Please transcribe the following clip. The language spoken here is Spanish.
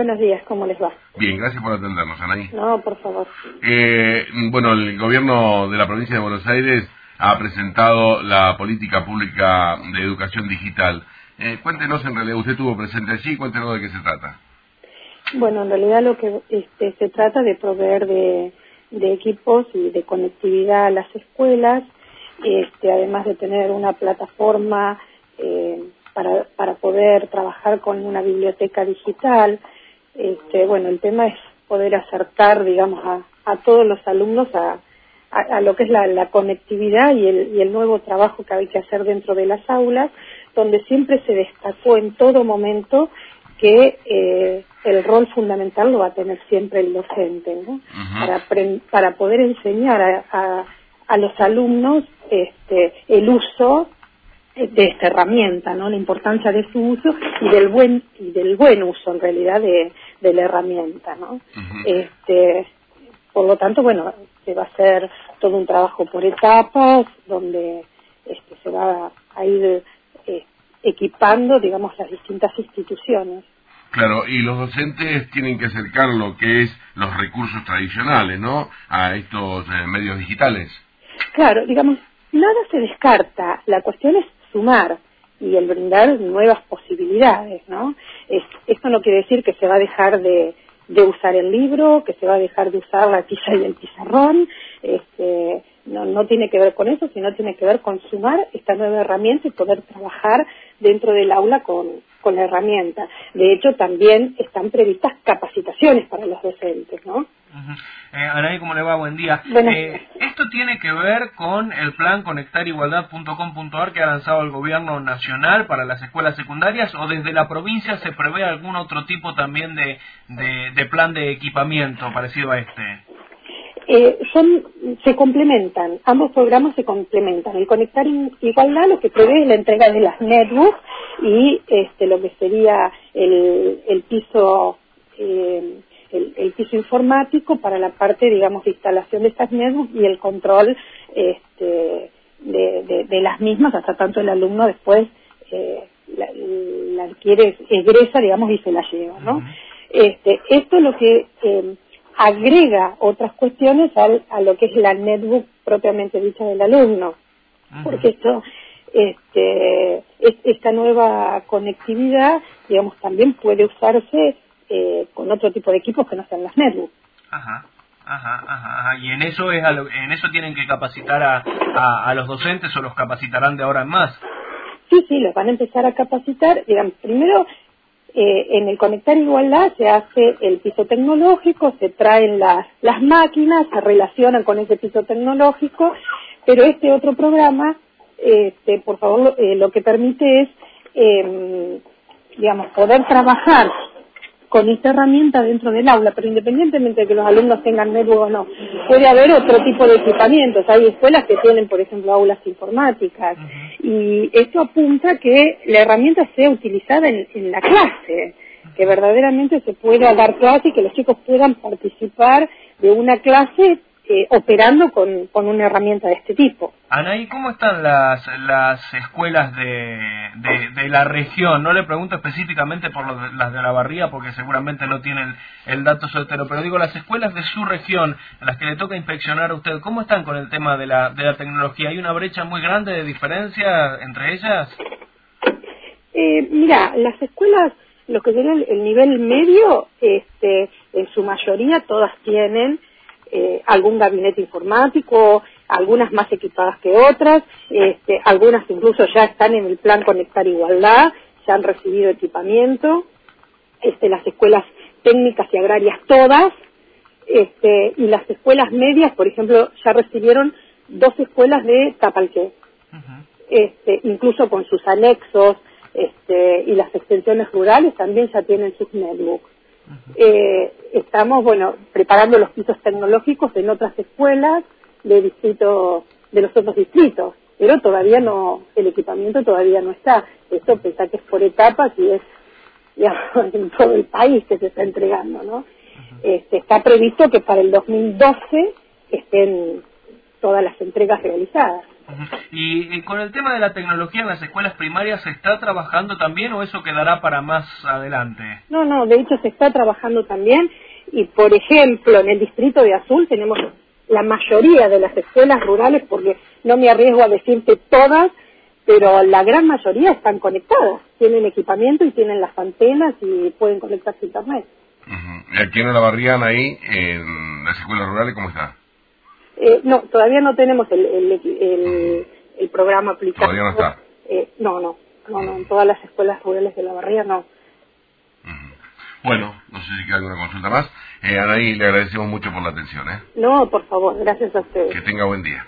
Buenos días, ¿cómo les va? Bien, gracias por atendernos, Anaí. No, por favor. Eh, bueno, el gobierno de la provincia de Buenos Aires ha presentado la política pública de educación digital. Eh, cuéntenos, en realidad, usted estuvo presente allí, cuéntenos de qué se trata. Bueno, en realidad lo que este, se trata de proveer de, equipos y de conectividad a las escuelas, este, además de tener una plataforma eh, para, para poder trabajar con una biblioteca digital. Este, bueno, el tema es poder acercar, digamos, a, a todos los alumnos a, a, lo que es la, conectividad y el, y el, nuevo trabajo que hay que hacer dentro de las aulas, donde siempre se destacó en todo momento que eh, el rol fundamental lo va a tener siempre el docente, ¿no? para, para poder enseñar a, a, a los alumnos este, el uso de esta herramienta, ¿no? La importancia de su uso y del buen y del buen uso en realidad de, de la herramienta, ¿no? Este, por lo tanto, bueno, se va a hacer todo un trabajo por etapas donde este, se va a ir eh, equipando, digamos, las distintas instituciones. Claro, y los docentes tienen que acercar lo que es los recursos tradicionales, ¿no? A estos eh, medios digitales. Claro, digamos, nada se descarta. La cuestión es sumar y el brindar nuevas posibilidades, ¿no? esto no quiere decir que se va a dejar de, usar el libro, que se va a dejar de usar la tiza y el pizarrón, este, no, no tiene que ver con eso, sino tiene que ver con sumar esta nueva herramienta y poder trabajar dentro del aula con, con la herramienta. De hecho, también están previstas capacitaciones para los docentes, ¿no? ¿Cómo le va? Buen día. Eh, ¿Esto tiene que ver con el plan conectarigualdad.com.ar que ha lanzado el gobierno nacional para las escuelas secundarias o desde la provincia se prevé algún otro tipo también de, de, plan de equipamiento parecido a este? Eh, son, se complementan, ambos programas se complementan. El Conectar Igualdad lo que prevé es la entrega de las netbooks y este, lo que sería el, el piso eh, el, piso informático para la parte, digamos, de instalación de estas netbooks y el control este, de, las mismas, hasta tanto el alumno después eh, la, adquiere, egresa, digamos, y se la lleva, ¿no? este, esto es lo que eh, agrega otras cuestiones al, a lo que es la netbook propiamente dicha del alumno, porque esto este, esta nueva conectividad, digamos, también puede usarse eh, con otro tipo de equipos que no sean las netbooks. Ajá. Ajá, ajá, Y en eso es en eso tienen que capacitar a, a, los docentes o los capacitarán de ahora en más. Sí, sí, los van a empezar a capacitar. Digamos, primero, eh, en el Conectar Igualdad se hace el piso tecnológico, se traen las, las máquinas, se relacionan con ese piso tecnológico, pero este otro programa este, por favor, eh, lo que permite es, eh, digamos, poder trabajar con esta herramienta dentro del aula, pero independientemente de que los alumnos tengan network o no, puede haber otro tipo de equipamientos. Hay escuelas que tienen, por ejemplo, aulas informáticas y esto apunta a que la herramienta sea utilizada en, en la clase, que verdaderamente se pueda dar clase y que los chicos puedan participar de una clase eh, operando con, con, una herramienta de este tipo. Anaí, ¿cómo están las, las escuelas de, de, la región? No le pregunto específicamente por las de la barría porque seguramente no tienen el, dato soltero, pero digo las escuelas de su región, a las que le toca inspeccionar a usted, ¿cómo están con el tema de la, de la tecnología? ¿Hay una brecha muy grande de diferencia entre ellas? Eh, mira, las escuelas, lo que tienen el nivel medio, este, en su mayoría todas tienen eh, algún gabinete informático, algunas más equipadas que otras, este, algunas incluso ya están en el plan Conectar Igualdad, ya han recibido equipamiento, este, las escuelas técnicas y agrarias todas, este, y las escuelas medias, por ejemplo, ya recibieron dos escuelas de Tapalqué, este, incluso con sus anexos este, y las extensiones rurales también ya tienen sus netbooks. Eh, estamos, bueno, preparando los pisos tecnológicos en otras escuelas de distrito, de los otros distritos, pero todavía no, el equipamiento todavía no está. Esto pensá que es por etapas y es digamos, en todo el país que se está entregando, ¿no? este, está previsto que para el 2012 estén todas las entregas realizadas. Y, y, con el tema de la tecnología en las escuelas primarias, ¿se está trabajando también o eso quedará para más adelante? No, no, de hecho se está trabajando también y, por ejemplo, en el distrito de Azul tenemos la mayoría de las escuelas rurales, porque no me arriesgo a decirte todas, pero la gran mayoría están conectadas, tienen equipamiento y tienen las antenas y pueden conectarse a Internet. ¿Y aquí en la barrían ahí, en las escuelas rurales, cómo está? Eh, no, todavía no tenemos el, el, el, programa aplicado. ¿Todavía no está? Eh, no, no, no, no, en todas las escuelas rurales de la barría no. Bueno, no sé si queda alguna consulta más. Eh, Anaí, le agradecemos mucho por la atención. ¿eh? No, por favor, gracias a ustedes. Que tenga buen día.